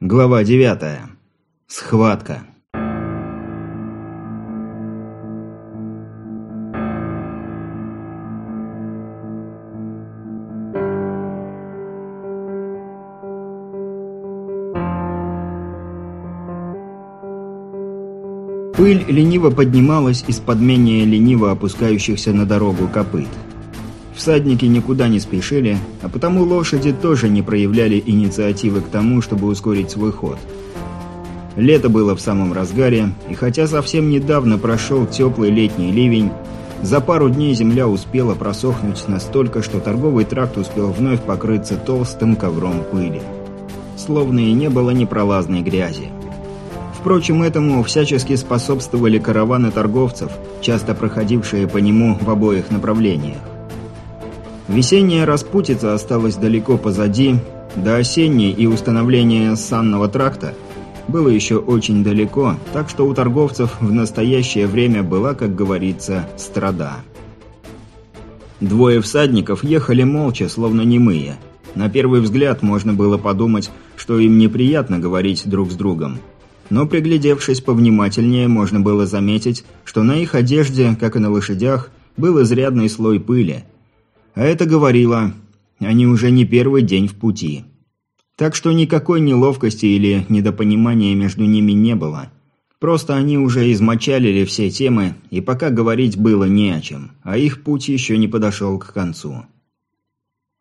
Глава 9. Схватка. Пыль лениво поднималась из-под менее лениво опускающихся на дорогу копыт. Всадники никуда не спешили, а потому лошади тоже не проявляли инициативы к тому, чтобы ускорить свой ход. Лето было в самом разгаре, и хотя совсем недавно прошел теплый летний ливень, за пару дней земля успела просохнуть настолько, что торговый тракт успел вновь покрыться толстым ковром пыли. Словно и не было непролазной грязи. Впрочем, этому всячески способствовали караваны торговцев, часто проходившие по нему в обоих направлениях. Весенняя распутица осталась далеко позади, до осенней и установления санного тракта было еще очень далеко, так что у торговцев в настоящее время была, как говорится, страда. Двое всадников ехали молча, словно немые. На первый взгляд можно было подумать, что им неприятно говорить друг с другом. Но приглядевшись повнимательнее, можно было заметить, что на их одежде, как и на лошадях, был изрядный слой пыли – а это говорило, они уже не первый день в пути. Так что никакой неловкости или недопонимания между ними не было. Просто они уже измочалили все темы, и пока говорить было не о чем, а их путь еще не подошел к концу.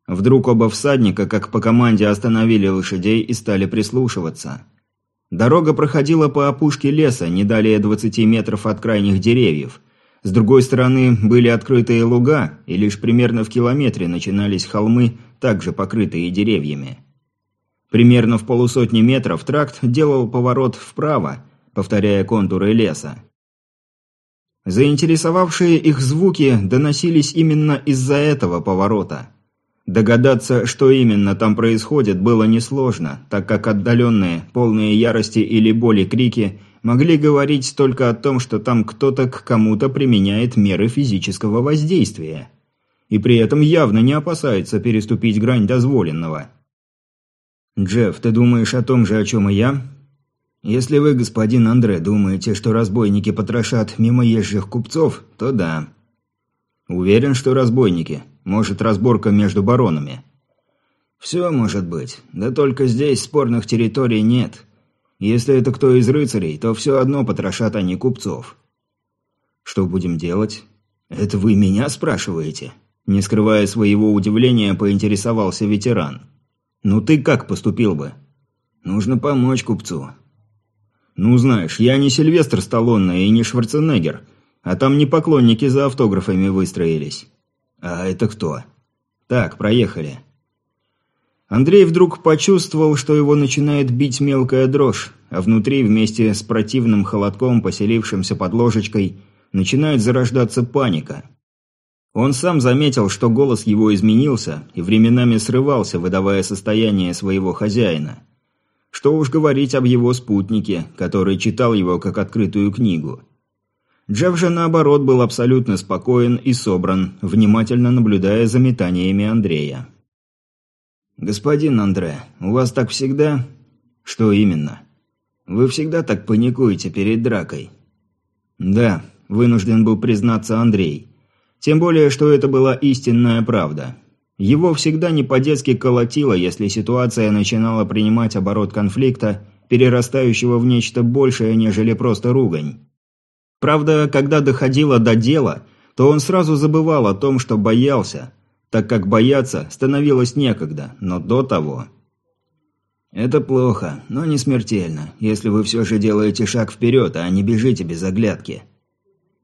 Вдруг оба всадника, как по команде, остановили лошадей и стали прислушиваться. Дорога проходила по опушке леса, не далее 20 метров от крайних деревьев, с другой стороны были открытые луга, и лишь примерно в километре начинались холмы, также покрытые деревьями. Примерно в полусотни метров тракт делал поворот вправо, повторяя контуры леса. Заинтересовавшие их звуки доносились именно из-за этого поворота. Догадаться, что именно там происходит, было несложно, так как отдаленные, полные ярости или боли крики могли говорить только о том, что там кто-то к кому-то применяет меры физического воздействия. И при этом явно не опасается переступить грань дозволенного. «Джефф, ты думаешь о том же, о чем и я?» «Если вы, господин Андре, думаете, что разбойники потрошат мимоезжих купцов, то да». «Уверен, что разбойники. Может, разборка между баронами». «Все может быть. Да только здесь спорных территорий нет. Если это кто из рыцарей, то все одно потрошат они купцов. Что будем делать? Это вы меня спрашиваете? Не скрывая своего удивления, поинтересовался ветеран. Ну ты как поступил бы? Нужно помочь купцу. Ну знаешь, я не Сильвестр Сталлоне и не Шварценеггер, а там не поклонники за автографами выстроились. А это кто? Так, проехали. Андрей вдруг почувствовал, что его начинает бить мелкая дрожь, а внутри, вместе с противным холодком, поселившимся под ложечкой, начинает зарождаться паника. Он сам заметил, что голос его изменился и временами срывался, выдавая состояние своего хозяина. Что уж говорить об его спутнике, который читал его как открытую книгу. Джефф же, наоборот, был абсолютно спокоен и собран, внимательно наблюдая за метаниями Андрея. «Господин Андре, у вас так всегда?» «Что именно?» «Вы всегда так паникуете перед дракой?» «Да», – вынужден был признаться Андрей. Тем более, что это была истинная правда. Его всегда не по-детски колотило, если ситуация начинала принимать оборот конфликта, перерастающего в нечто большее, нежели просто ругань. Правда, когда доходило до дела, то он сразу забывал о том, что боялся, так как бояться становилось некогда, но до того... Это плохо, но не смертельно, если вы все же делаете шаг вперед, а не бежите без оглядки.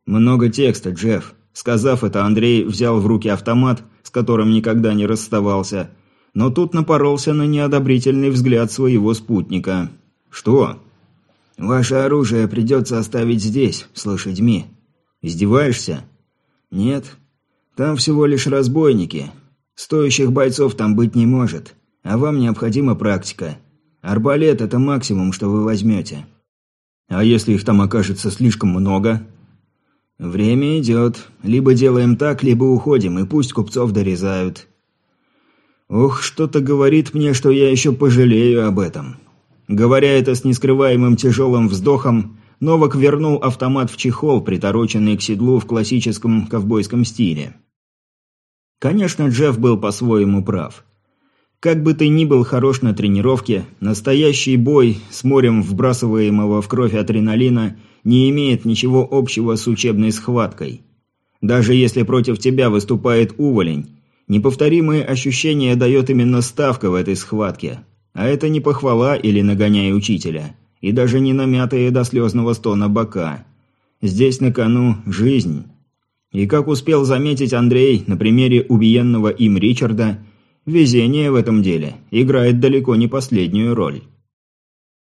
Много текста, Джефф. Сказав это, Андрей взял в руки автомат, с которым никогда не расставался, но тут напоролся на неодобрительный взгляд своего спутника. «Что?» «Ваше оружие придется оставить здесь, с лошадьми». «Издеваешься?» «Нет, там всего лишь разбойники. Стоящих бойцов там быть не может. А вам необходима практика. Арбалет – это максимум, что вы возьмете. А если их там окажется слишком много? Время идет. Либо делаем так, либо уходим, и пусть купцов дорезают. Ох, что-то говорит мне, что я еще пожалею об этом. Говоря это с нескрываемым тяжелым вздохом, Новак вернул автомат в чехол, притороченный к седлу в классическом ковбойском стиле. Конечно, Джефф был по-своему прав. Как бы ты ни был хорош на тренировке, настоящий бой с морем вбрасываемого в кровь адреналина не имеет ничего общего с учебной схваткой. Даже если против тебя выступает уволень, неповторимые ощущения дает именно ставка в этой схватке. А это не похвала или нагоняй учителя, и даже не намятые до слезного стона бока. Здесь на кону жизнь. И как успел заметить Андрей на примере убиенного им Ричарда, везение в этом деле играет далеко не последнюю роль.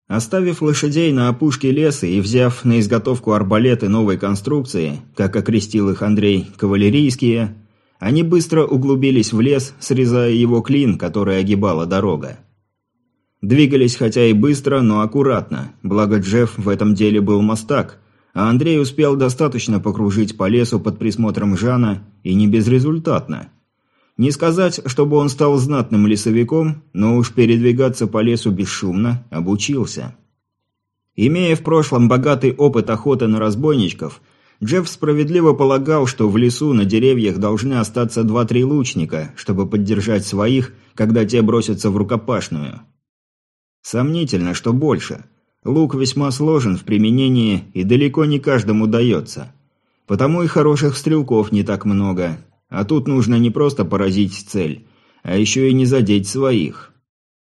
Оставив лошадей на опушке леса и взяв на изготовку арбалеты новой конструкции, как окрестил их Андрей, кавалерийские, они быстро углубились в лес, срезая его клин, который огибала дорога. Двигались хотя и быстро, но аккуратно, благо Джефф в этом деле был мастак, а Андрей успел достаточно покружить по лесу под присмотром Жана, и не безрезультатно – не сказать, чтобы он стал знатным лесовиком, но уж передвигаться по лесу бесшумно обучился. Имея в прошлом богатый опыт охоты на разбойничков, Джефф справедливо полагал, что в лесу на деревьях должны остаться два-три лучника, чтобы поддержать своих, когда те бросятся в рукопашную. Сомнительно, что больше. Лук весьма сложен в применении и далеко не каждому дается. Потому и хороших стрелков не так много, а тут нужно не просто поразить цель, а еще и не задеть своих.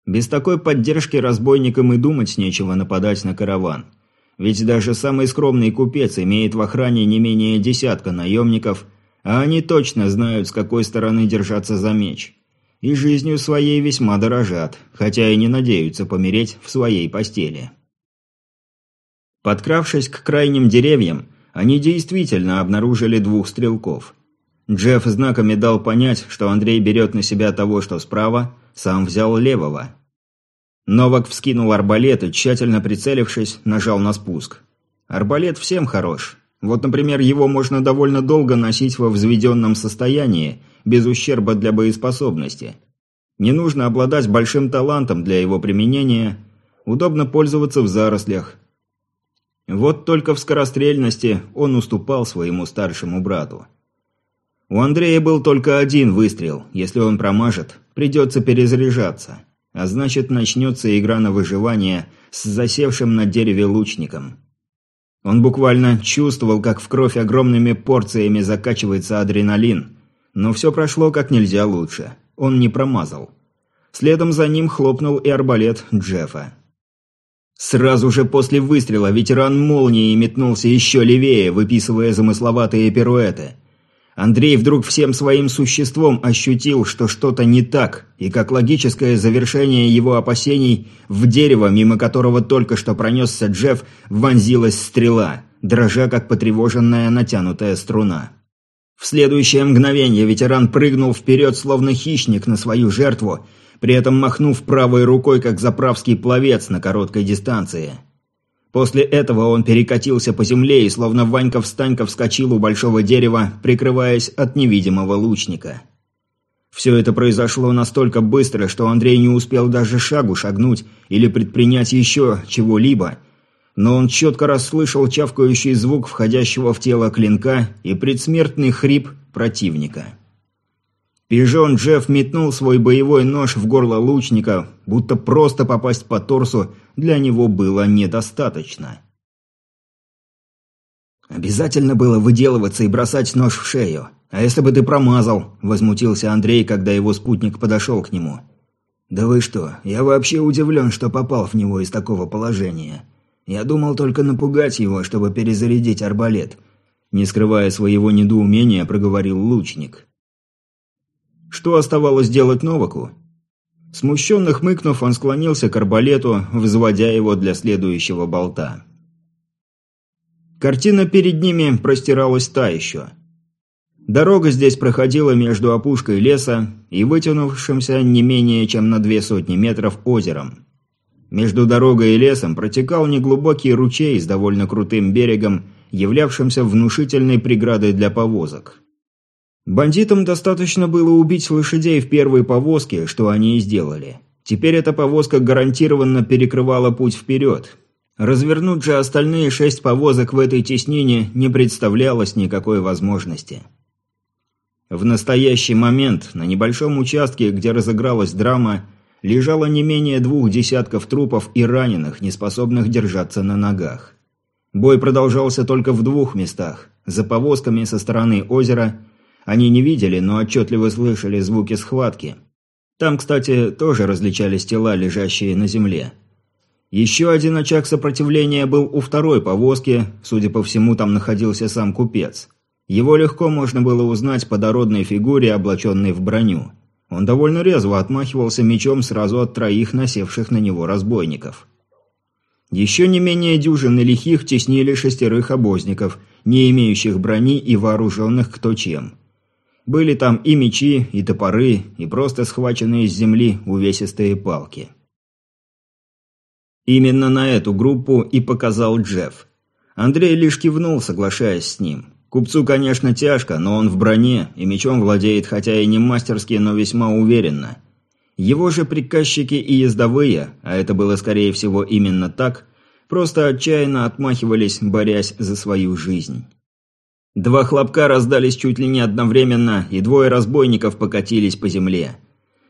Без такой поддержки разбойникам и думать нечего нападать на караван. Ведь даже самый скромный купец имеет в охране не менее десятка наемников, а они точно знают, с какой стороны держаться за меч. И жизнью своей весьма дорожат, хотя и не надеются помереть в своей постели. Подкравшись к крайним деревьям, они действительно обнаружили двух стрелков – Джефф знаками дал понять, что Андрей берет на себя того, что справа, сам взял левого. Новак вскинул арбалет и, тщательно прицелившись, нажал на спуск. Арбалет всем хорош. Вот, например, его можно довольно долго носить во взведенном состоянии, без ущерба для боеспособности. Не нужно обладать большим талантом для его применения, удобно пользоваться в зарослях. Вот только в скорострельности он уступал своему старшему брату. У Андрея был только один выстрел. Если он промажет, придется перезаряжаться. А значит, начнется игра на выживание с засевшим на дереве лучником. Он буквально чувствовал, как в кровь огромными порциями закачивается адреналин. Но все прошло как нельзя лучше. Он не промазал. Следом за ним хлопнул и арбалет Джеффа. Сразу же после выстрела ветеран молнии метнулся еще левее, выписывая замысловатые пируэты – Андрей вдруг всем своим существом ощутил, что что-то не так, и как логическое завершение его опасений в дерево, мимо которого только что пронесся Джефф, вонзилась стрела, дрожа как потревоженная натянутая струна. В следующее мгновение ветеран прыгнул вперед, словно хищник на свою жертву, при этом махнув правой рукой, как заправский пловец на короткой дистанции – После этого он перекатился по земле и словно Ванька-встанька вскочил у большого дерева, прикрываясь от невидимого лучника. Все это произошло настолько быстро, что Андрей не успел даже шагу шагнуть или предпринять еще чего-либо, но он четко расслышал чавкающий звук входящего в тело клинка и предсмертный хрип противника. Пижон Джефф метнул свой боевой нож в горло лучника, будто просто попасть по торсу для него было недостаточно. «Обязательно было выделываться и бросать нож в шею. А если бы ты промазал?» – возмутился Андрей, когда его спутник подошел к нему. «Да вы что, я вообще удивлен, что попал в него из такого положения. Я думал только напугать его, чтобы перезарядить арбалет». Не скрывая своего недоумения, проговорил лучник. Что оставалось делать Новаку? Смущенно хмыкнув, он склонился к арбалету, взводя его для следующего болта. Картина перед ними простиралась та еще. Дорога здесь проходила между опушкой леса и вытянувшимся не менее чем на две сотни метров озером. Между дорогой и лесом протекал неглубокий ручей с довольно крутым берегом, являвшимся внушительной преградой для повозок. Бандитам достаточно было убить лошадей в первой повозке, что они и сделали. Теперь эта повозка гарантированно перекрывала путь вперед. Развернуть же остальные шесть повозок в этой теснине не представлялось никакой возможности. В настоящий момент на небольшом участке, где разыгралась драма, лежало не менее двух десятков трупов и раненых, не способных держаться на ногах. Бой продолжался только в двух местах. За повозками со стороны озера они не видели, но отчетливо слышали звуки схватки. Там, кстати, тоже различались тела, лежащие на земле. Еще один очаг сопротивления был у второй повозки, судя по всему, там находился сам купец – его легко можно было узнать по дородной фигуре, облаченной в броню. Он довольно резво отмахивался мечом сразу от троих насевших на него разбойников. Еще не менее дюжины лихих теснили шестерых обозников, не имеющих брони и вооруженных кто чем. Были там и мечи, и топоры, и просто схваченные с земли увесистые палки. Именно на эту группу и показал Джефф. Андрей лишь кивнул, соглашаясь с ним. Купцу, конечно, тяжко, но он в броне и мечом владеет, хотя и не мастерски, но весьма уверенно. Его же приказчики и ездовые, а это было скорее всего именно так, просто отчаянно отмахивались, борясь за свою жизнь. Два хлопка раздались чуть ли не одновременно, и двое разбойников покатились по земле.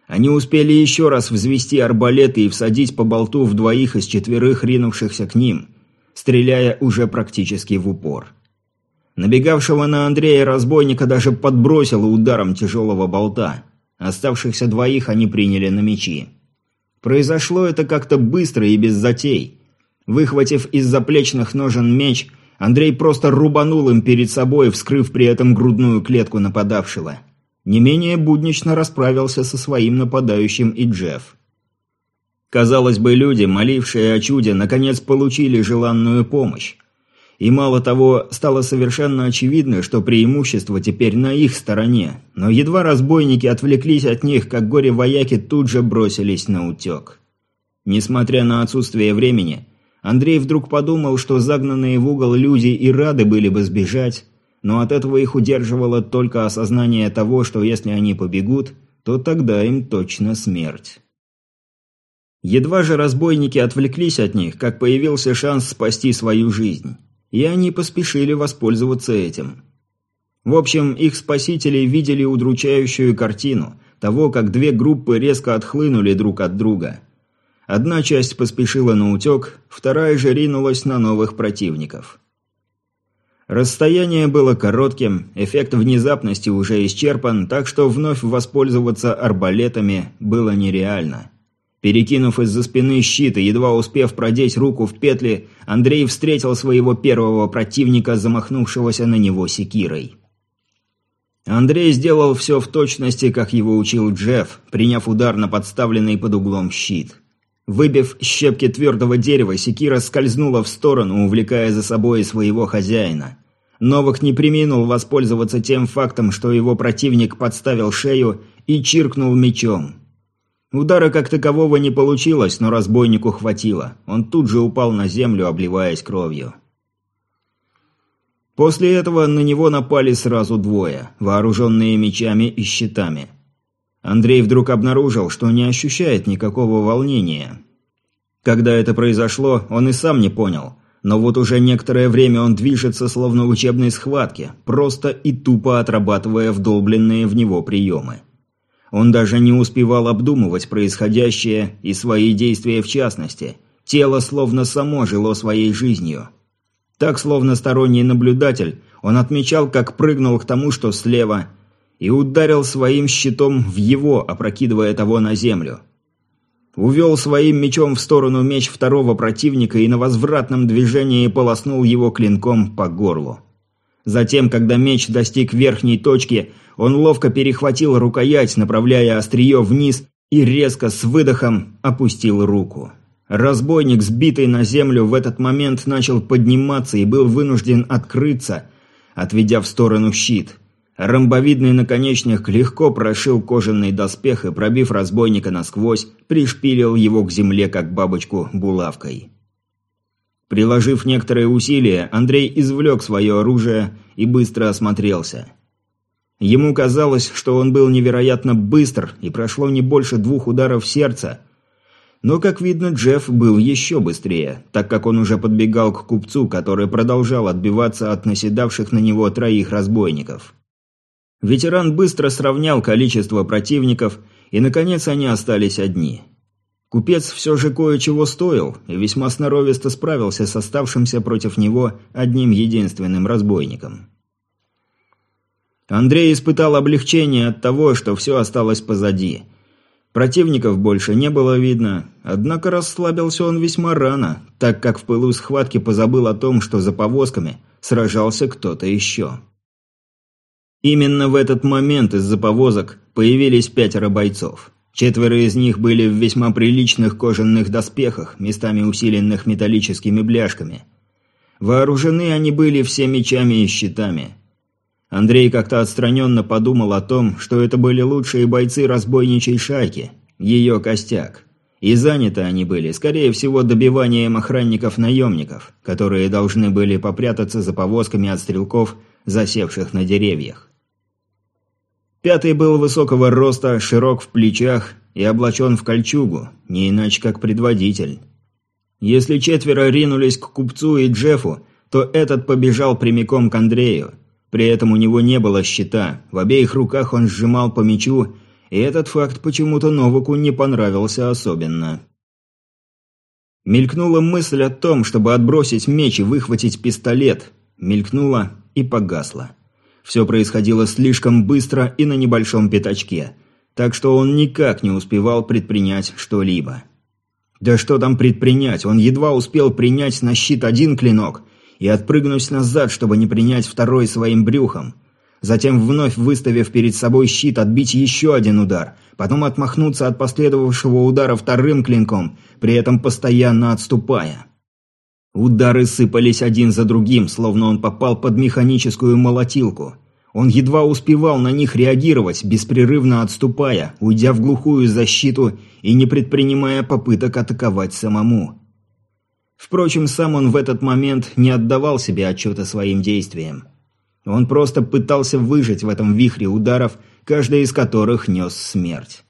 Они успели еще раз взвести арбалеты и всадить по болту в двоих из четверых ринувшихся к ним, стреляя уже практически в упор. Набегавшего на Андрея разбойника даже подбросило ударом тяжелого болта. Оставшихся двоих они приняли на мечи. Произошло это как-то быстро и без затей. Выхватив из заплечных ножен меч, Андрей просто рубанул им перед собой, вскрыв при этом грудную клетку нападавшего. Не менее буднично расправился со своим нападающим и Джефф. Казалось бы, люди, молившие о чуде, наконец получили желанную помощь. И мало того, стало совершенно очевидно, что преимущество теперь на их стороне. Но едва разбойники отвлеклись от них, как горе-вояки тут же бросились на утек. Несмотря на отсутствие времени, Андрей вдруг подумал, что загнанные в угол люди и рады были бы сбежать, но от этого их удерживало только осознание того, что если они побегут, то тогда им точно смерть. Едва же разбойники отвлеклись от них, как появился шанс спасти свою жизнь и они поспешили воспользоваться этим. В общем, их спасители видели удручающую картину того, как две группы резко отхлынули друг от друга. Одна часть поспешила на утек, вторая же ринулась на новых противников. Расстояние было коротким, эффект внезапности уже исчерпан, так что вновь воспользоваться арбалетами было нереально. Перекинув из-за спины щит и едва успев продеть руку в петли, Андрей встретил своего первого противника, замахнувшегося на него секирой. Андрей сделал все в точности, как его учил Джефф, приняв удар на подставленный под углом щит. Выбив щепки твердого дерева, секира скользнула в сторону, увлекая за собой своего хозяина. Новак не приминул воспользоваться тем фактом, что его противник подставил шею и чиркнул мечом. Удара как такового не получилось, но разбойнику хватило. Он тут же упал на землю, обливаясь кровью. После этого на него напали сразу двое, вооруженные мечами и щитами. Андрей вдруг обнаружил, что не ощущает никакого волнения. Когда это произошло, он и сам не понял. Но вот уже некоторое время он движется словно в учебной схватке, просто и тупо отрабатывая вдолбленные в него приемы. Он даже не успевал обдумывать происходящее и свои действия в частности. Тело словно само жило своей жизнью. Так, словно сторонний наблюдатель, он отмечал, как прыгнул к тому, что слева, и ударил своим щитом в его, опрокидывая того на землю. Увел своим мечом в сторону меч второго противника и на возвратном движении полоснул его клинком по горлу. Затем, когда меч достиг верхней точки, он ловко перехватил рукоять, направляя острие вниз, и резко с выдохом опустил руку. Разбойник, сбитый на землю, в этот момент начал подниматься и был вынужден открыться, отведя в сторону щит. Ромбовидный наконечник легко прошил кожаный доспех и, пробив разбойника насквозь, пришпилил его к земле, как бабочку, булавкой. Приложив некоторые усилия, Андрей извлек свое оружие и быстро осмотрелся. Ему казалось, что он был невероятно быстр, и прошло не больше двух ударов сердца, Но, как видно, Джефф был еще быстрее, так как он уже подбегал к купцу, который продолжал отбиваться от наседавших на него троих разбойников. Ветеран быстро сравнял количество противников, и, наконец, они остались одни. Купец все же кое-чего стоил, и весьма сноровисто справился с оставшимся против него одним единственным разбойником. Андрей испытал облегчение от того, что все осталось позади – Противников больше не было видно, однако расслабился он весьма рано, так как в пылу схватки позабыл о том, что за повозками сражался кто-то еще. Именно в этот момент из-за повозок появились пятеро бойцов. Четверо из них были в весьма приличных кожаных доспехах, местами усиленных металлическими бляшками. Вооружены они были все мечами и щитами – Андрей как-то отстраненно подумал о том, что это были лучшие бойцы разбойничьей шайки, ее костяк. И заняты они были, скорее всего, добиванием охранников-наемников, которые должны были попрятаться за повозками от стрелков, засевших на деревьях. Пятый был высокого роста, широк в плечах и облачен в кольчугу, не иначе как предводитель. Если четверо ринулись к купцу и Джеффу, то этот побежал прямиком к Андрею – при этом у него не было щита, в обеих руках он сжимал по мечу, и этот факт почему-то Новаку не понравился особенно. Мелькнула мысль о том, чтобы отбросить меч и выхватить пистолет. Мелькнула и погасла. Все происходило слишком быстро и на небольшом пятачке, так что он никак не успевал предпринять что-либо. Да что там предпринять, он едва успел принять на щит один клинок, и отпрыгнуть назад, чтобы не принять второй своим брюхом. Затем, вновь выставив перед собой щит, отбить еще один удар, потом отмахнуться от последовавшего удара вторым клинком, при этом постоянно отступая. Удары сыпались один за другим, словно он попал под механическую молотилку. Он едва успевал на них реагировать, беспрерывно отступая, уйдя в глухую защиту и не предпринимая попыток атаковать самому. Впрочем, сам он в этот момент не отдавал себе отчета своим действиям. Он просто пытался выжить в этом вихре ударов, каждый из которых нес смерть.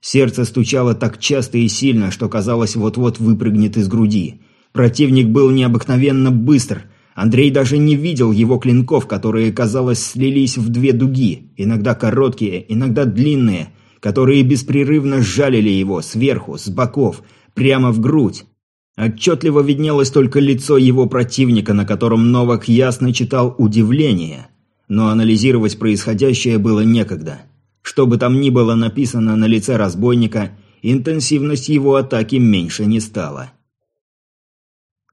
Сердце стучало так часто и сильно, что казалось вот-вот выпрыгнет из груди. Противник был необыкновенно быстр. Андрей даже не видел его клинков, которые, казалось, слились в две дуги, иногда короткие, иногда длинные, которые беспрерывно сжалили его сверху, с боков, прямо в грудь. Отчетливо виднелось только лицо его противника, на котором Новак ясно читал удивление. Но анализировать происходящее было некогда. Что бы там ни было написано на лице разбойника, интенсивность его атаки меньше не стала.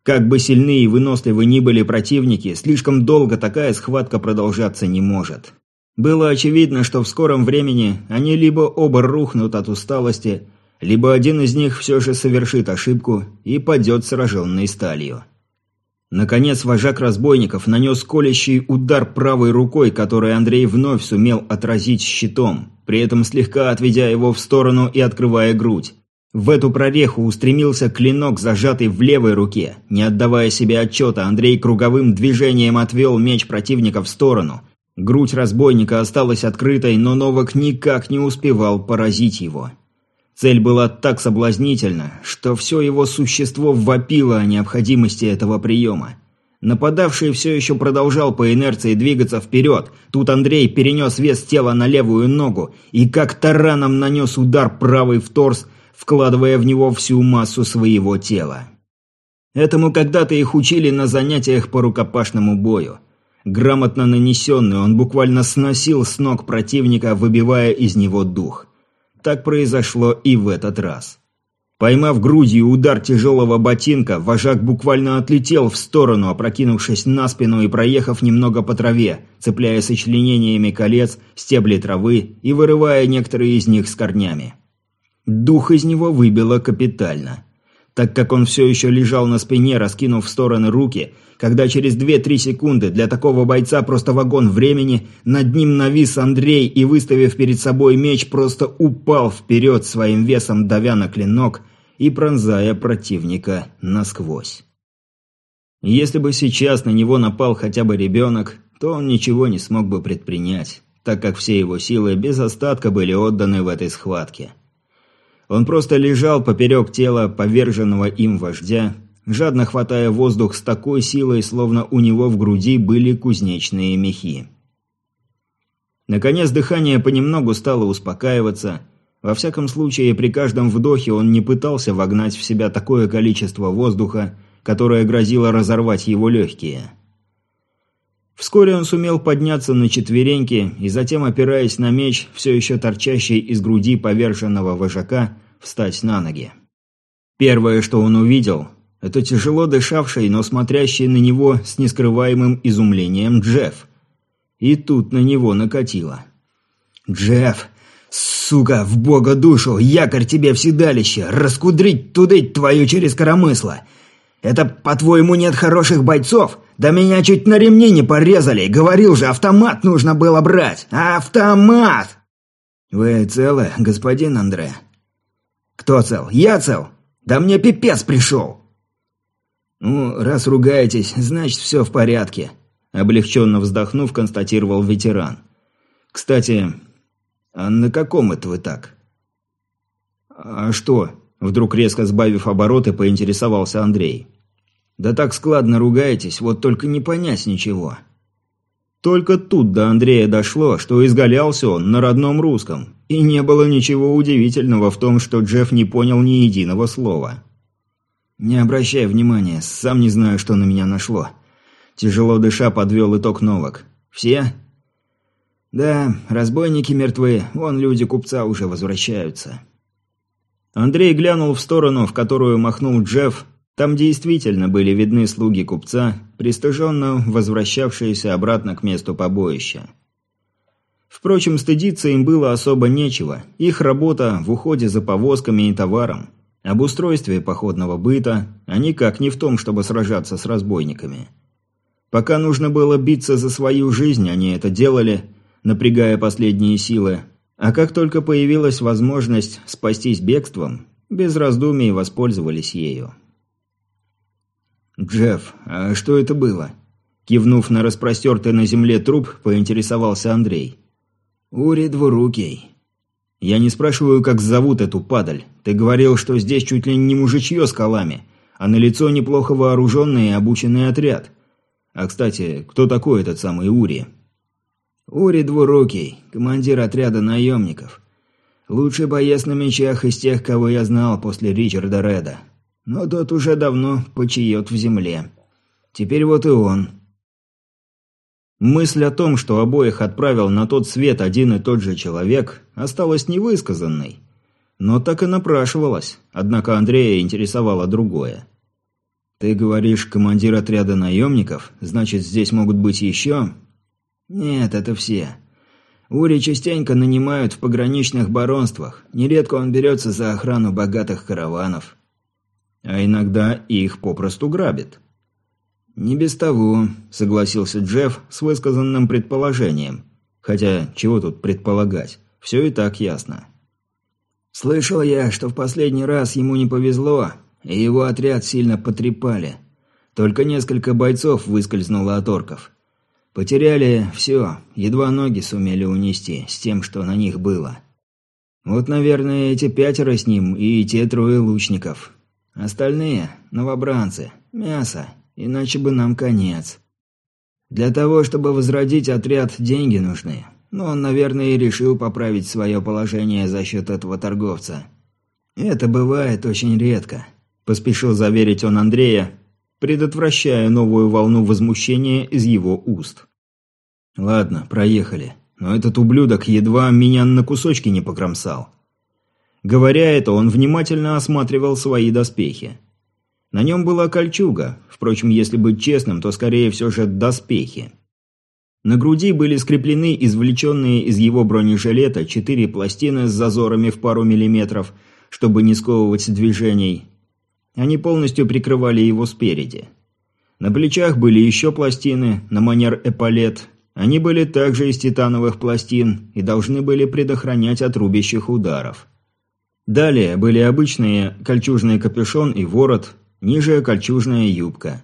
Как бы сильны и выносливы ни были противники, слишком долго такая схватка продолжаться не может. Было очевидно, что в скором времени они либо оба рухнут от усталости, либо один из них все же совершит ошибку и падет сраженной сталью. Наконец, вожак разбойников нанес колющий удар правой рукой, который Андрей вновь сумел отразить щитом, при этом слегка отведя его в сторону и открывая грудь. В эту прореху устремился клинок, зажатый в левой руке. Не отдавая себе отчета, Андрей круговым движением отвел меч противника в сторону. Грудь разбойника осталась открытой, но Новак никак не успевал поразить его. Цель была так соблазнительна, что все его существо вопило о необходимости этого приема. Нападавший все еще продолжал по инерции двигаться вперед. Тут Андрей перенес вес тела на левую ногу и как тараном нанес удар правый в торс, вкладывая в него всю массу своего тела. Этому когда-то их учили на занятиях по рукопашному бою. Грамотно нанесенный, он буквально сносил с ног противника, выбивая из него дух. Так произошло и в этот раз. Поймав грудью удар тяжелого ботинка, вожак буквально отлетел в сторону, опрокинувшись на спину и проехав немного по траве, цепляя сочленениями колец, стебли травы и вырывая некоторые из них с корнями. Дух из него выбило капитально. Так как он все еще лежал на спине, раскинув в стороны руки, когда через 2-3 секунды для такого бойца просто вагон времени, над ним навис Андрей и, выставив перед собой меч, просто упал вперед своим весом, давя на клинок и пронзая противника насквозь. Если бы сейчас на него напал хотя бы ребенок, то он ничего не смог бы предпринять, так как все его силы без остатка были отданы в этой схватке. Он просто лежал поперек тела поверженного им вождя, жадно хватая воздух с такой силой, словно у него в груди были кузнечные мехи. Наконец дыхание понемногу стало успокаиваться. Во всяком случае, при каждом вдохе он не пытался вогнать в себя такое количество воздуха, которое грозило разорвать его легкие. Вскоре он сумел подняться на четвереньки и затем, опираясь на меч, все еще торчащий из груди поверженного вожака, встать на ноги. Первое, что он увидел, это тяжело дышавший, но смотрящий на него с нескрываемым изумлением Джефф. И тут на него накатило. «Джефф! Сука, в бога душу! Якорь тебе в седалище! Раскудрить тудыть твою через коромысло! Это, по-твоему, нет хороших бойцов? Да меня чуть на ремне не порезали! Говорил же, автомат нужно было брать! Автомат!» «Вы целы, господин Андре?» «Кто цел? Я цел? Да мне пипец пришел!» «Ну, раз ругаетесь, значит, все в порядке», – облегченно вздохнув, констатировал ветеран. «Кстати, а на каком это вы так?» «А что?» – вдруг резко сбавив обороты, поинтересовался Андрей. «Да так складно ругаетесь, вот только не понять ничего». Только тут до Андрея дошло, что изгалялся он на родном русском, и не было ничего удивительного в том, что Джефф не понял ни единого слова. «Не обращай внимания, сам не знаю, что на меня нашло». Тяжело дыша подвел итог Новак. «Все?» «Да, разбойники мертвы, вон люди купца уже возвращаются». Андрей глянул в сторону, в которую махнул Джефф. Там действительно были видны слуги купца, пристыженно возвращавшиеся обратно к месту побоища. Впрочем, стыдиться им было особо нечего. Их работа в уходе за повозками и товаром. Об устройстве походного быта, а никак не в том, чтобы сражаться с разбойниками. Пока нужно было биться за свою жизнь, они это делали, напрягая последние силы. А как только появилась возможность спастись бегством, без раздумий воспользовались ею. «Джефф, а что это было?» Кивнув на распростертый на земле труп, поинтересовался Андрей. «Ури двурукий. «Я не спрашиваю, как зовут эту падаль. Ты говорил, что здесь чуть ли не мужичье с колами, а на лицо неплохо вооруженный и обученный отряд. А, кстати, кто такой этот самый Ури?» «Ури Двурукий, командир отряда наемников. Лучший боец на мечах из тех, кого я знал после Ричарда Реда. Но тот уже давно почиет в земле. Теперь вот и он». Мысль о том, что обоих отправил на тот свет один и тот же человек, осталась невысказанной. Но так и напрашивалась, однако Андрея интересовало другое. «Ты говоришь, командир отряда наемников? Значит, здесь могут быть еще?» «Нет, это все. Ури частенько нанимают в пограничных баронствах. Нередко он берется за охрану богатых караванов. А иногда их попросту грабит». «Не без того», – согласился Джефф с высказанным предположением. Хотя, чего тут предполагать? Все и так ясно. «Слышал я, что в последний раз ему не повезло, и его отряд сильно потрепали. Только несколько бойцов выскользнуло от орков. Потеряли все, едва ноги сумели унести с тем, что на них было. Вот, наверное, эти пятеро с ним и те трое лучников. Остальные – новобранцы, мясо, Иначе бы нам конец. Для того, чтобы возродить отряд, деньги нужны. Но он, наверное, и решил поправить свое положение за счет этого торговца. Это бывает очень редко. Поспешил заверить он Андрея, предотвращая новую волну возмущения из его уст. «Ладно, проехали. Но этот ублюдок едва меня на кусочки не покромсал». Говоря это, он внимательно осматривал свои доспехи. На нем была кольчуга, впрочем, если быть честным, то скорее все же доспехи. На груди были скреплены извлеченные из его бронежилета четыре пластины с зазорами в пару миллиметров, чтобы не сковывать движений. Они полностью прикрывали его спереди. На плечах были еще пластины, на манер эполет. Они были также из титановых пластин и должны были предохранять от рубящих ударов. Далее были обычные кольчужный капюшон и ворот, ниже кольчужная юбка.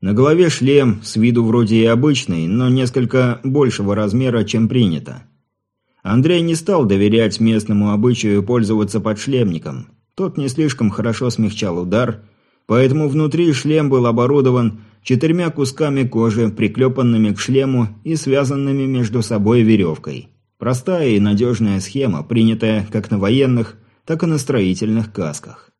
На голове шлем, с виду вроде и обычный, но несколько большего размера, чем принято. Андрей не стал доверять местному обычаю пользоваться подшлемником. Тот не слишком хорошо смягчал удар, поэтому внутри шлем был оборудован четырьмя кусками кожи, приклепанными к шлему и связанными между собой веревкой. Простая и надежная схема, принятая как на военных, так и на строительных касках.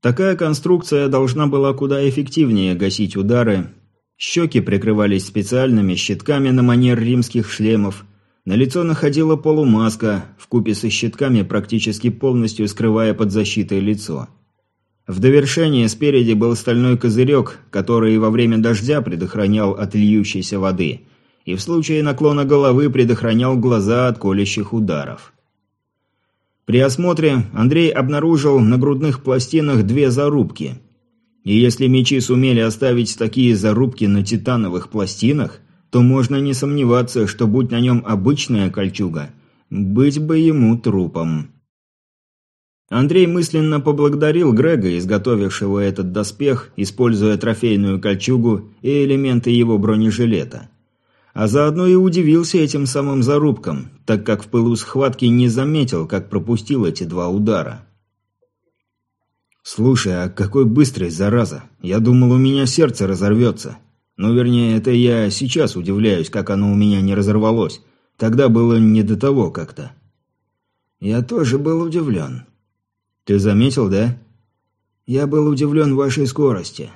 Такая конструкция должна была куда эффективнее гасить удары. Щеки прикрывались специальными щитками на манер римских шлемов. На лицо находила полумаска, вкупе со щитками практически полностью скрывая под защитой лицо. В довершение спереди был стальной козырек, который во время дождя предохранял от льющейся воды, и в случае наклона головы предохранял глаза от колющих ударов. При осмотре Андрей обнаружил на грудных пластинах две зарубки. И если мечи сумели оставить такие зарубки на титановых пластинах, то можно не сомневаться, что будь на нем обычная кольчуга, быть бы ему трупом. Андрей мысленно поблагодарил Грега, изготовившего этот доспех, используя трофейную кольчугу и элементы его бронежилета а заодно и удивился этим самым зарубкам, так как в пылу схватки не заметил, как пропустил эти два удара. «Слушай, а какой быстрый, зараза! Я думал, у меня сердце разорвется. Ну, вернее, это я сейчас удивляюсь, как оно у меня не разорвалось. Тогда было не до того как-то». «Я тоже был удивлен». «Ты заметил, да?» «Я был удивлен вашей скорости.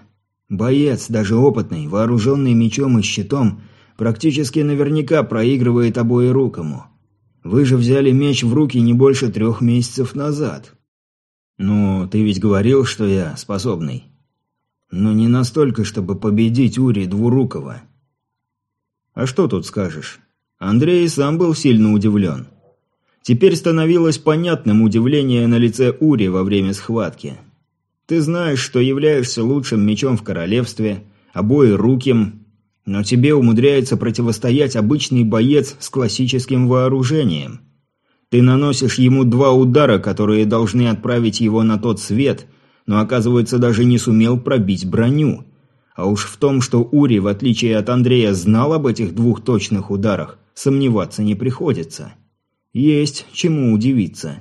Боец, даже опытный, вооруженный мечом и щитом – практически наверняка проигрывает обоирукому. Вы же взяли меч в руки не больше трех месяцев назад. Ну, ты ведь говорил, что я способный. Но не настолько, чтобы победить Ури Двурукова. А что тут скажешь? Андрей сам был сильно удивлен. Теперь становилось понятным удивление на лице Ури во время схватки. Ты знаешь, что являешься лучшим мечом в королевстве, обоируким, но тебе умудряется противостоять обычный боец с классическим вооружением. Ты наносишь ему два удара, которые должны отправить его на тот свет, но оказывается даже не сумел пробить броню. А уж в том, что Ури, в отличие от Андрея, знал об этих двух точных ударах, сомневаться не приходится. Есть чему удивиться.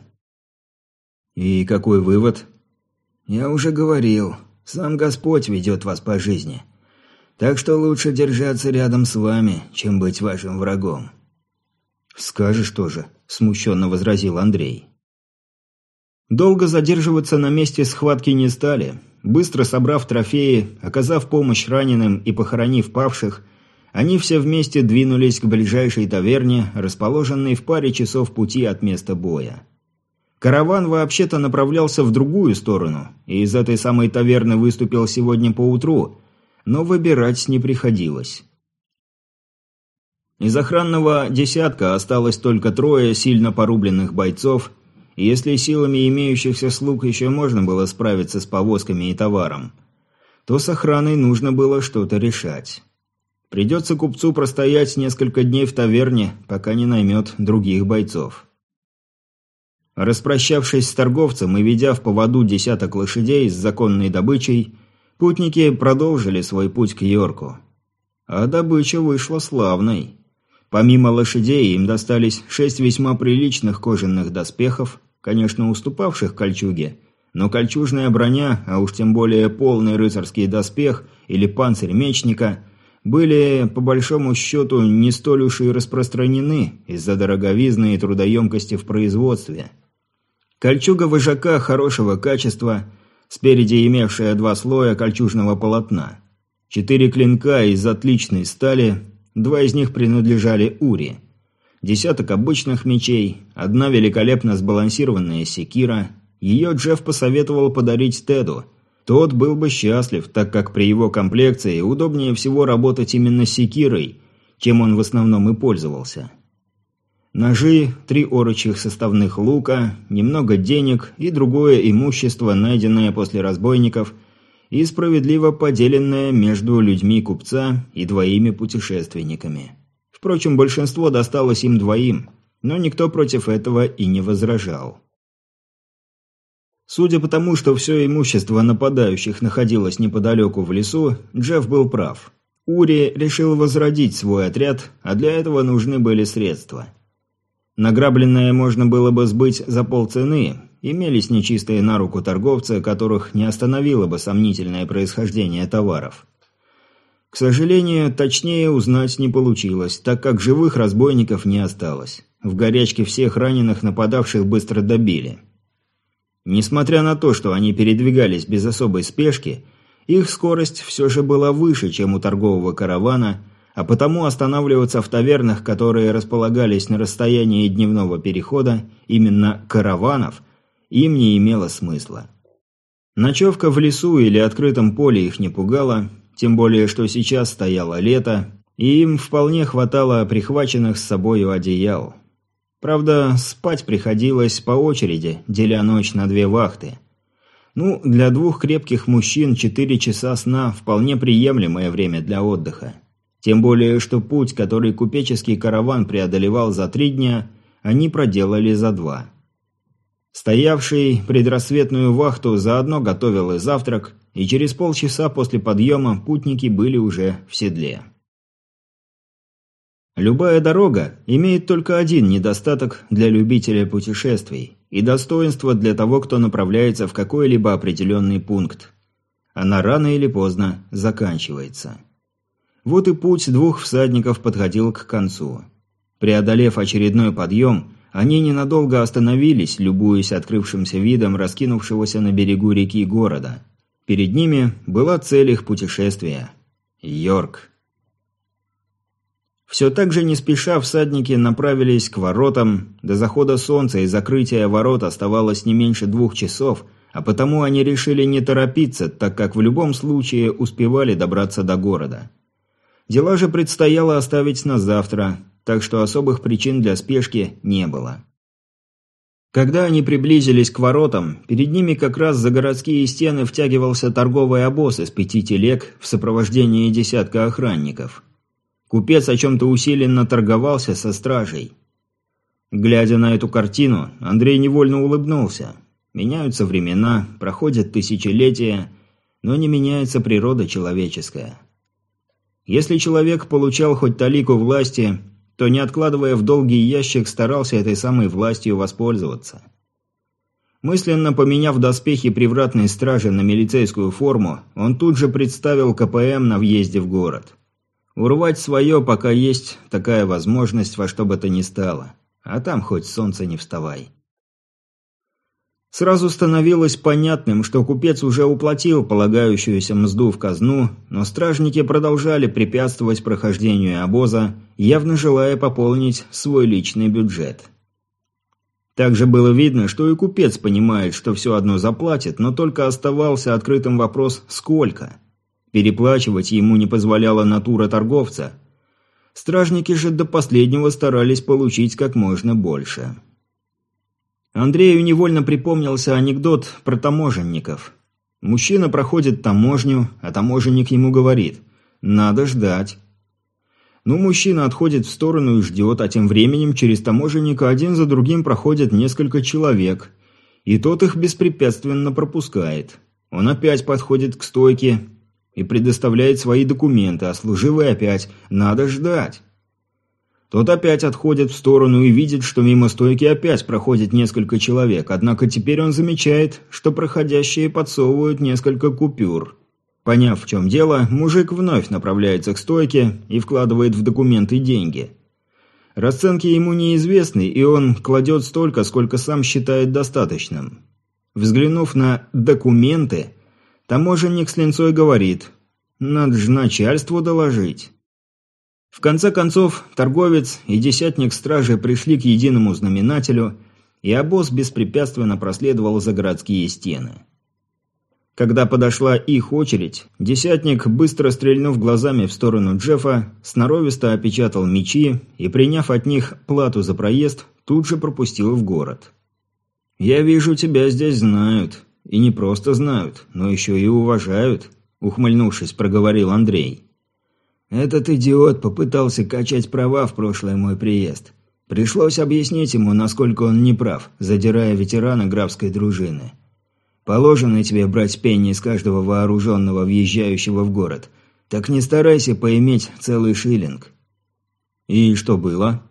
И какой вывод? Я уже говорил, сам Господь ведет вас по жизни. Так что лучше держаться рядом с вами, чем быть вашим врагом». «Скажешь тоже», – смущенно возразил Андрей. Долго задерживаться на месте схватки не стали. Быстро собрав трофеи, оказав помощь раненым и похоронив павших, они все вместе двинулись к ближайшей таверне, расположенной в паре часов пути от места боя. Караван вообще-то направлялся в другую сторону, и из этой самой таверны выступил сегодня поутру, но выбирать не приходилось. Из охранного десятка осталось только трое сильно порубленных бойцов, и если силами имеющихся слуг еще можно было справиться с повозками и товаром, то с охраной нужно было что-то решать. Придется купцу простоять несколько дней в таверне, пока не наймет других бойцов. Распрощавшись с торговцем и ведя в поводу десяток лошадей с законной добычей, Путники продолжили свой путь к Йорку. А добыча вышла славной. Помимо лошадей им достались шесть весьма приличных кожаных доспехов, конечно, уступавших кольчуге, но кольчужная броня, а уж тем более полный рыцарский доспех или панцирь мечника, были, по большому счету, не столь уж и распространены из-за дороговизны и трудоемкости в производстве. Кольчуга вожака хорошего качества – спереди имевшая два слоя кольчужного полотна. Четыре клинка из отличной стали, два из них принадлежали Ури. Десяток обычных мечей, одна великолепно сбалансированная секира. Ее Джефф посоветовал подарить Теду. Тот был бы счастлив, так как при его комплекции удобнее всего работать именно секирой, чем он в основном и пользовался. Ножи, три орочих составных лука, немного денег и другое имущество, найденное после разбойников и справедливо поделенное между людьми купца и двоими путешественниками. Впрочем, большинство досталось им двоим, но никто против этого и не возражал. Судя по тому, что все имущество нападающих находилось неподалеку в лесу, Джефф был прав. Ури решил возродить свой отряд, а для этого нужны были средства – Награбленное можно было бы сбыть за полцены, имелись нечистые на руку торговцы, которых не остановило бы сомнительное происхождение товаров. К сожалению, точнее узнать не получилось, так как живых разбойников не осталось. В горячке всех раненых нападавших быстро добили. Несмотря на то, что они передвигались без особой спешки, их скорость все же была выше, чем у торгового каравана, а потому останавливаться в тавернах, которые располагались на расстоянии дневного перехода, именно караванов, им не имело смысла. Ночевка в лесу или открытом поле их не пугала, тем более, что сейчас стояло лето, и им вполне хватало прихваченных с собою одеял. Правда, спать приходилось по очереди, деля ночь на две вахты. Ну, для двух крепких мужчин четыре часа сна – вполне приемлемое время для отдыха. Тем более, что путь, который купеческий караван преодолевал за три дня, они проделали за два. Стоявший предрассветную вахту заодно готовил и завтрак, и через полчаса после подъема путники были уже в седле. Любая дорога имеет только один недостаток для любителя путешествий и достоинство для того, кто направляется в какой-либо определенный пункт. Она рано или поздно заканчивается. Вот и путь двух всадников подходил к концу. Преодолев очередной подъем, они ненадолго остановились, любуясь открывшимся видом раскинувшегося на берегу реки города. Перед ними была цель их путешествия – Йорк. Все так же не спеша всадники направились к воротам. До захода солнца и закрытия ворот оставалось не меньше двух часов, а потому они решили не торопиться, так как в любом случае успевали добраться до города. Дела же предстояло оставить на завтра, так что особых причин для спешки не было. Когда они приблизились к воротам, перед ними как раз за городские стены втягивался торговый обоз из пяти телег в сопровождении десятка охранников – Купец о чем-то усиленно торговался со стражей. Глядя на эту картину, Андрей невольно улыбнулся. Меняются времена, проходят тысячелетия, но не меняется природа человеческая. Если человек получал хоть талику власти, то, не откладывая в долгий ящик, старался этой самой властью воспользоваться. Мысленно поменяв доспехи привратной стражи на милицейскую форму, он тут же представил КПМ на въезде в город. Урвать свое, пока есть такая возможность во что бы то ни стало. А там хоть солнце не вставай. Сразу становилось понятным, что купец уже уплатил полагающуюся мзду в казну, но стражники продолжали препятствовать прохождению обоза, явно желая пополнить свой личный бюджет. Также было видно, что и купец понимает, что все одно заплатит, но только оставался открытым вопрос «сколько?». Переплачивать ему не позволяла натура торговца. Стражники же до последнего старались получить как можно больше. Андрею невольно припомнился анекдот про таможенников. Мужчина проходит таможню, а таможенник ему говорит «надо ждать». Ну, мужчина отходит в сторону и ждет, а тем временем через таможенника один за другим проходят несколько человек, и тот их беспрепятственно пропускает. Он опять подходит к стойке, и предоставляет свои документы, а служивый опять «надо ждать». Тот опять отходит в сторону и видит, что мимо стойки опять проходит несколько человек, однако теперь он замечает, что проходящие подсовывают несколько купюр. Поняв, в чем дело, мужик вновь направляется к стойке и вкладывает в документы деньги. Расценки ему неизвестны, и он кладет столько, сколько сам считает достаточным. Взглянув на «документы», Таможенник с линцой говорит, надо же начальству доложить. В конце концов, торговец и десятник стражи пришли к единому знаменателю, и обоз беспрепятственно проследовал за городские стены. Когда подошла их очередь, десятник, быстро стрельнув глазами в сторону Джеффа, сноровисто опечатал мечи и, приняв от них плату за проезд, тут же пропустил в город. «Я вижу, тебя здесь знают», и не просто знают, но еще и уважают», – ухмыльнувшись, проговорил Андрей. «Этот идиот попытался качать права в прошлый мой приезд. Пришлось объяснить ему, насколько он неправ, задирая ветерана графской дружины. Положено тебе брать пенни из каждого вооруженного, въезжающего в город. Так не старайся поиметь целый шиллинг». «И что было?»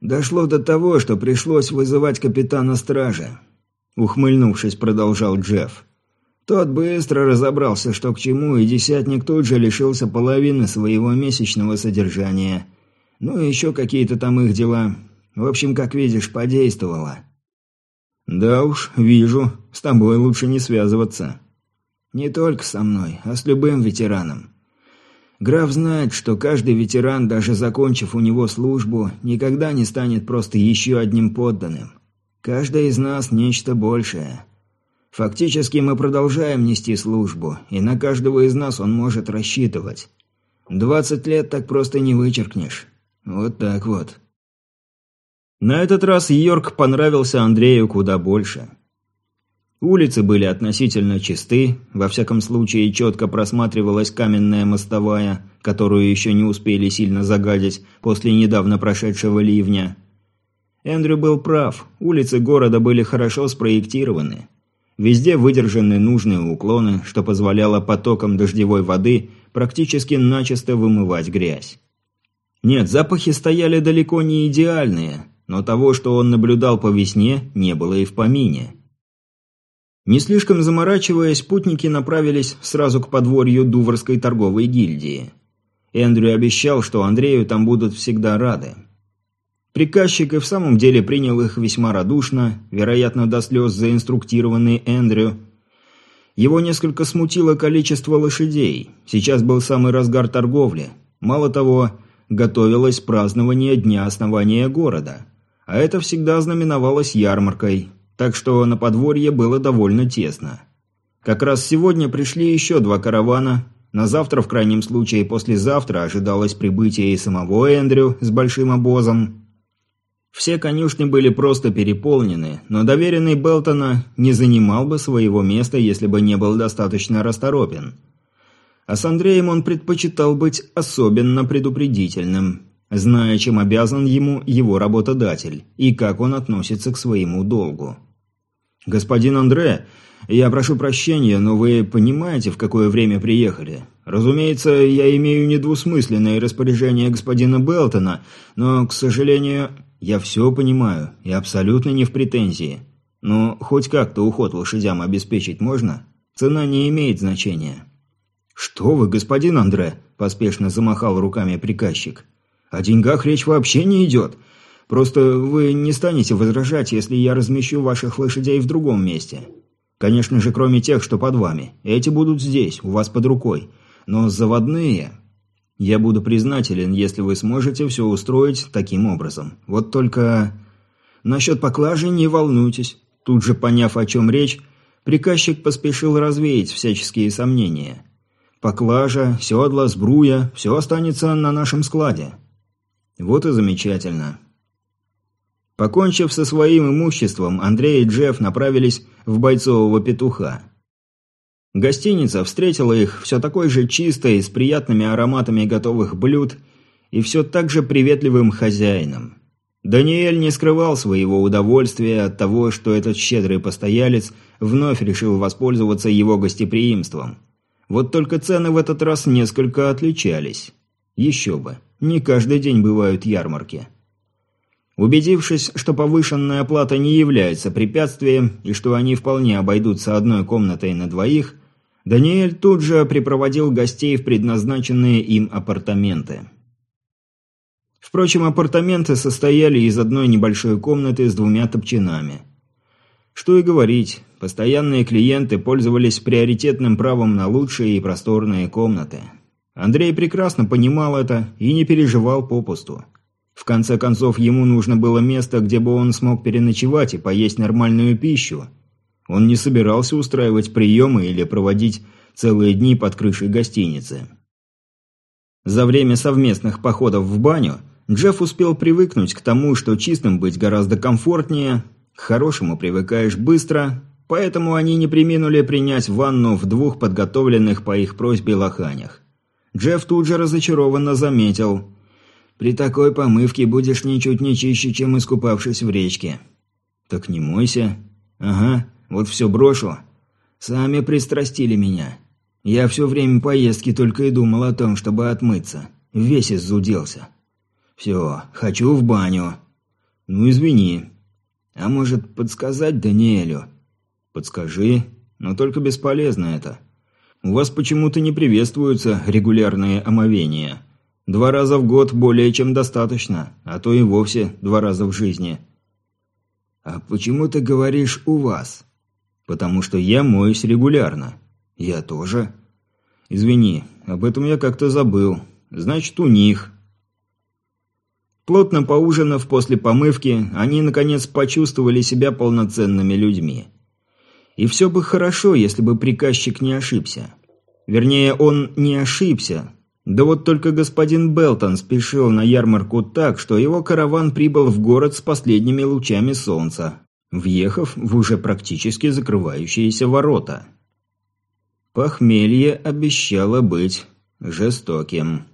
Дошло до того, что пришлось вызывать капитана стражи. Ухмыльнувшись, продолжал Джефф. Тот быстро разобрался, что к чему, и десятник тут же лишился половины своего месячного содержания. Ну и еще какие-то там их дела. В общем, как видишь, подействовало. «Да уж, вижу. С тобой лучше не связываться». «Не только со мной, а с любым ветераном. Граф знает, что каждый ветеран, даже закончив у него службу, никогда не станет просто еще одним подданным. Каждый из нас – нечто большее. Фактически мы продолжаем нести службу, и на каждого из нас он может рассчитывать. Двадцать лет так просто не вычеркнешь. Вот так вот. На этот раз Йорк понравился Андрею куда больше. Улицы были относительно чисты, во всяком случае четко просматривалась каменная мостовая, которую еще не успели сильно загадить после недавно прошедшего ливня. Эндрю был прав, улицы города были хорошо спроектированы. Везде выдержаны нужные уклоны, что позволяло потокам дождевой воды практически начисто вымывать грязь. Нет, запахи стояли далеко не идеальные, но того, что он наблюдал по весне, не было и в помине. Не слишком заморачиваясь, путники направились сразу к подворью Дуварской торговой гильдии. Эндрю обещал, что Андрею там будут всегда рады. Приказчик и в самом деле принял их весьма радушно, вероятно, до слез заинструктированный Эндрю. Его несколько смутило количество лошадей. Сейчас был самый разгар торговли. Мало того, готовилось празднование Дня основания города. А это всегда знаменовалось ярмаркой, так что на подворье было довольно тесно. Как раз сегодня пришли еще два каравана. На завтра, в крайнем случае послезавтра, ожидалось прибытие и самого Эндрю с большим обозом. Все конюшни были просто переполнены, но доверенный Белтона не занимал бы своего места, если бы не был достаточно расторопен. А с Андреем он предпочитал быть особенно предупредительным зная, чем обязан ему его работодатель и как он относится к своему долгу. «Господин Андре, я прошу прощения, но вы понимаете, в какое время приехали? Разумеется, я имею недвусмысленное распоряжение господина Белтона, но, к сожалению, я все понимаю и абсолютно не в претензии. Но хоть как-то уход лошадям обеспечить можно? Цена не имеет значения». «Что вы, господин Андре?» – поспешно замахал руками приказчик. «О деньгах речь вообще не идет. Просто вы не станете возражать, если я размещу ваших лошадей в другом месте. Конечно же, кроме тех, что под вами. Эти будут здесь, у вас под рукой. Но заводные... Я буду признателен, если вы сможете все устроить таким образом. Вот только... Насчет поклажи не волнуйтесь. Тут же, поняв, о чем речь, приказчик поспешил развеять всяческие сомнения. Поклажа, седла, сбруя – все останется на нашем складе. Вот и замечательно. Покончив со своим имуществом, Андрей и Джефф направились в бойцового петуха. Гостиница встретила их все такой же чистой, с приятными ароматами готовых блюд и все так же приветливым хозяином. Даниэль не скрывал своего удовольствия от того, что этот щедрый постоялец вновь решил воспользоваться его гостеприимством. Вот только цены в этот раз несколько отличались. Еще бы, не каждый день бывают ярмарки. Убедившись, что повышенная оплата не является препятствием и что они вполне обойдутся одной комнатой на двоих, Даниэль тут же припроводил гостей в предназначенные им апартаменты. Впрочем, апартаменты состояли из одной небольшой комнаты с двумя топчинами. Что и говорить, постоянные клиенты пользовались приоритетным правом на лучшие и просторные комнаты. Андрей прекрасно понимал это и не переживал попусту. В конце концов, ему нужно было место, где бы он смог переночевать и поесть нормальную пищу. Он не собирался устраивать приемы или проводить целые дни под крышей гостиницы. За время совместных походов в баню Джефф успел привыкнуть к тому, что чистым быть гораздо комфортнее, к хорошему привыкаешь быстро, поэтому они не приминули принять ванну в двух подготовленных по их просьбе лоханях. Джефф тут же разочарованно заметил – при такой помывке будешь ничуть не чище, чем искупавшись в речке. Так не мойся. Ага, вот все брошу. Сами пристрастили меня. Я все время поездки только и думал о том, чтобы отмыться. Весь иззуделся. Все, хочу в баню. Ну, извини. А может, подсказать Даниэлю? Подскажи, но только бесполезно это. У вас почему-то не приветствуются регулярные омовения. Два раза в год более чем достаточно, а то и вовсе два раза в жизни. А почему ты говоришь «у вас»? Потому что я моюсь регулярно. Я тоже. Извини, об этом я как-то забыл. Значит, у них. Плотно поужинав после помывки, они, наконец, почувствовали себя полноценными людьми. И все бы хорошо, если бы приказчик не ошибся. Вернее, он не ошибся. Да вот только господин Белтон спешил на ярмарку так, что его караван прибыл в город с последними лучами солнца, въехав в уже практически закрывающиеся ворота. Похмелье обещало быть жестоким.